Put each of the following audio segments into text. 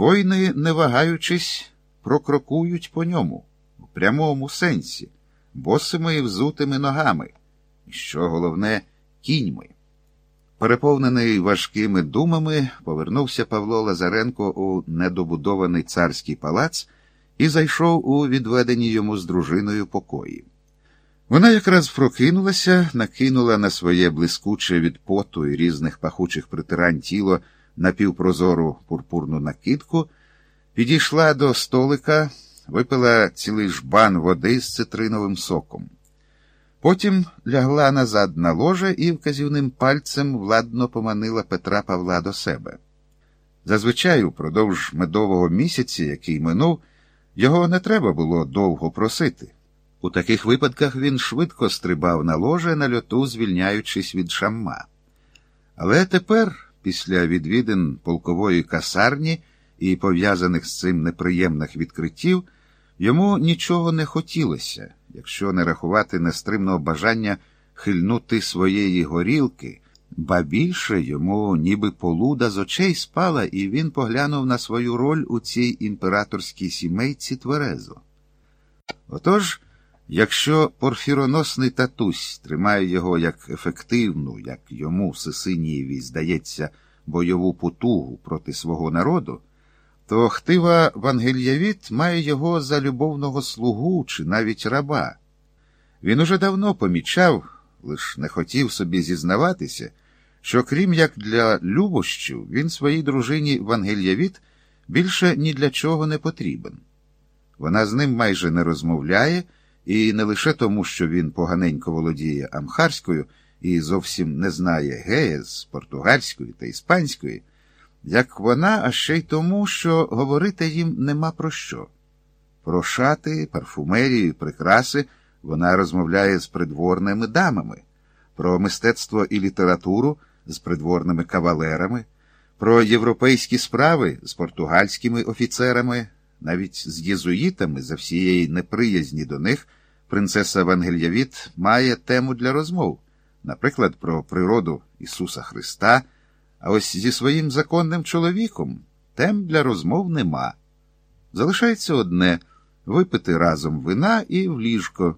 Воїни, не вагаючись, прокрокують по ньому, в прямому сенсі, босими і взутими ногами, і що головне, кіньми. Переповнений важкими думами, повернувся Павло Лазаренко у недобудований царський палац і зайшов у відведені йому з дружиною покої. Вона якраз прокинулася, накинула на своє блискуче від поту і різних пахучих притирань тіло напівпрозору пурпурну накидку, підійшла до столика, випила цілий жбан води з цитриновим соком. Потім лягла назад на ложе і вказівним пальцем владно поманила Петра Павла до себе. Зазвичай, упродовж медового місяця, який минув, його не треба було довго просити. У таких випадках він швидко стрибав на ложе на льоту, звільняючись від шамма. Але тепер, після відвідин полкової касарні і пов'язаних з цим неприємних відкриттів, йому нічого не хотілося, якщо не рахувати нестримного бажання хильнути своєї горілки, ба більше йому ніби полуда з очей спала, і він поглянув на свою роль у цій імператорській сімейці тверезо. Отож, якщо порфіроносний татусь тримає його як ефективну, як йому Сесинієві здається, бойову потугу проти свого народу, то хтива Вангельявіт має його за любовного слугу чи навіть раба. Він уже давно помічав, лиш не хотів собі зізнаватися, що крім як для любощів, він своїй дружині Вангельявіт більше ні для чого не потрібен. Вона з ним майже не розмовляє, і не лише тому, що він поганенько володіє амхарською і зовсім не знає геєз, португальської та іспанської, як вона, а ще й тому, що говорити їм нема про що. Про шати, парфумерію, прикраси вона розмовляє з придворними дамами, про мистецтво і літературу з придворними кавалерами, про європейські справи з португальськими офіцерами, навіть з єзуїтами за всієї неприязні до них принцеса Вангельявіт має тему для розмов, наприклад, про природу Ісуса Христа. А ось зі своїм законним чоловіком тем для розмов нема. Залишається одне випити разом вина і в ліжко.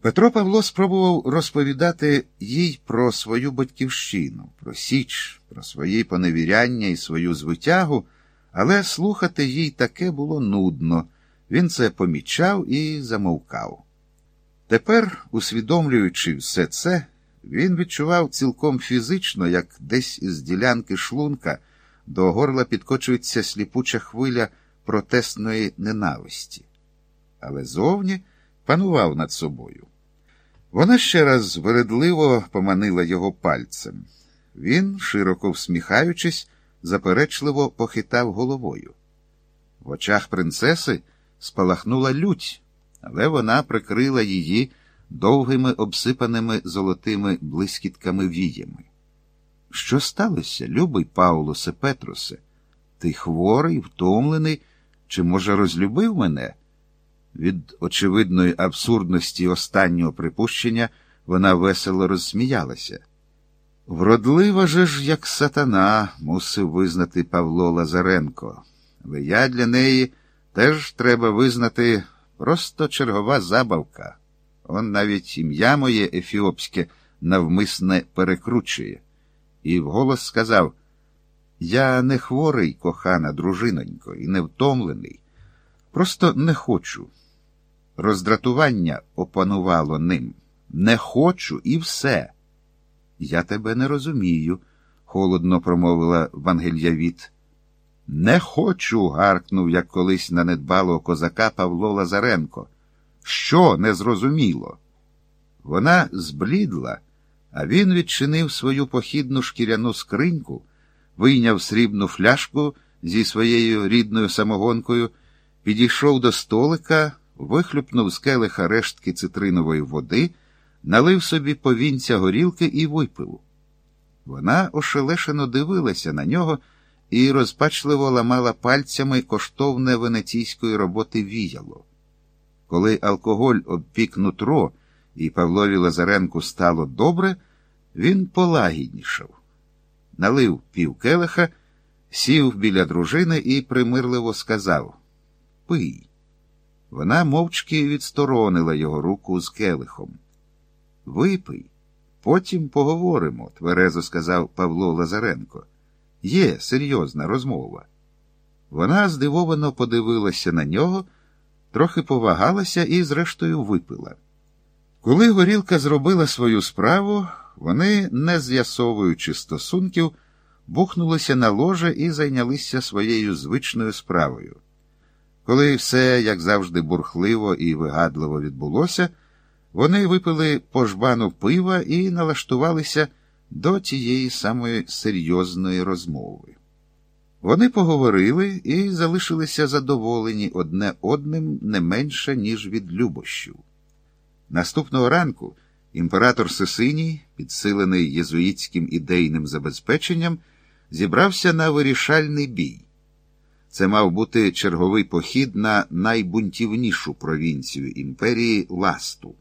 Петро Павло спробував розповідати їй про свою батьківщину, про Січ, про свої поневіряння і свою звитягу, але слухати їй таке було нудно. Він це помічав і замовкав. Тепер, усвідомлюючи все це, він відчував цілком фізично, як десь із ділянки шлунка до горла підкочується сліпуча хвиля протестної ненависті. Але зовні панував над собою. Вона ще раз вередливо поманила його пальцем. Він, широко всміхаючись, заперечливо похитав головою. В очах принцеси спалахнула лють, але вона прикрила її довгими обсипаними золотими блискітками віями. Що сталося, любий Паулосе Петрусе? Ти хворий, втомлений, чи, може, розлюбив мене? Від очевидної абсурдності останнього припущення вона весело розсміялася. Вродлива же ж, як сатана, мусив визнати Павло Лазаренко, але я для неї теж треба визнати просто чергова забавка. Он навіть ім'я моє ефіопське навмисне перекручує, і вголос сказав: Я не хворий, кохана дружинонько, і не втомлений. Просто не хочу. Роздратування опанувало ним. Не хочу і все. Я тебе не розумію, холодно промовила Вангельявіт. Не хочу. гаркнув, як колись на недбалого козака Павло Лазаренко. Що незрозуміло? Вона зблідла, а він відчинив свою похідну шкіряну скриньку, вийняв срібну фляжку зі своєю рідною самогонкою, підійшов до столика, вихлюпнув з келиха рештки цитринової води, налив собі повінця горілки і випив. Вона ошелешено дивилася на нього і розпачливо ламала пальцями коштовне венеційської роботи віяло. Коли алкоголь обпік нутро і Павлові Лазаренку стало добре, він полагіднішав. Налив пів келиха сів біля дружини і примирливо сказав Пий. Вона мовчки відсторонила його руку з келихом. Випий, потім поговоримо, тверезо сказав Павло Лазаренко. Є серйозна розмова. Вона здивовано подивилася на нього, трохи повагалася і, зрештою, випила. Коли горілка зробила свою справу, вони, не з'ясовуючи стосунків, бухнулися на ложе і зайнялися своєю звичною справою. Коли все, як завжди, бурхливо і вигадливо відбулося, вони випили по жбану пива і налаштувалися до тієї самої серйозної розмови. Вони поговорили і залишилися задоволені одне одним не менше, ніж від любощів. Наступного ранку імператор Сесиній, підсилений єзуїтським ідейним забезпеченням, зібрався на вирішальний бій. Це мав бути черговий похід на найбунтівнішу провінцію імперії Ласту.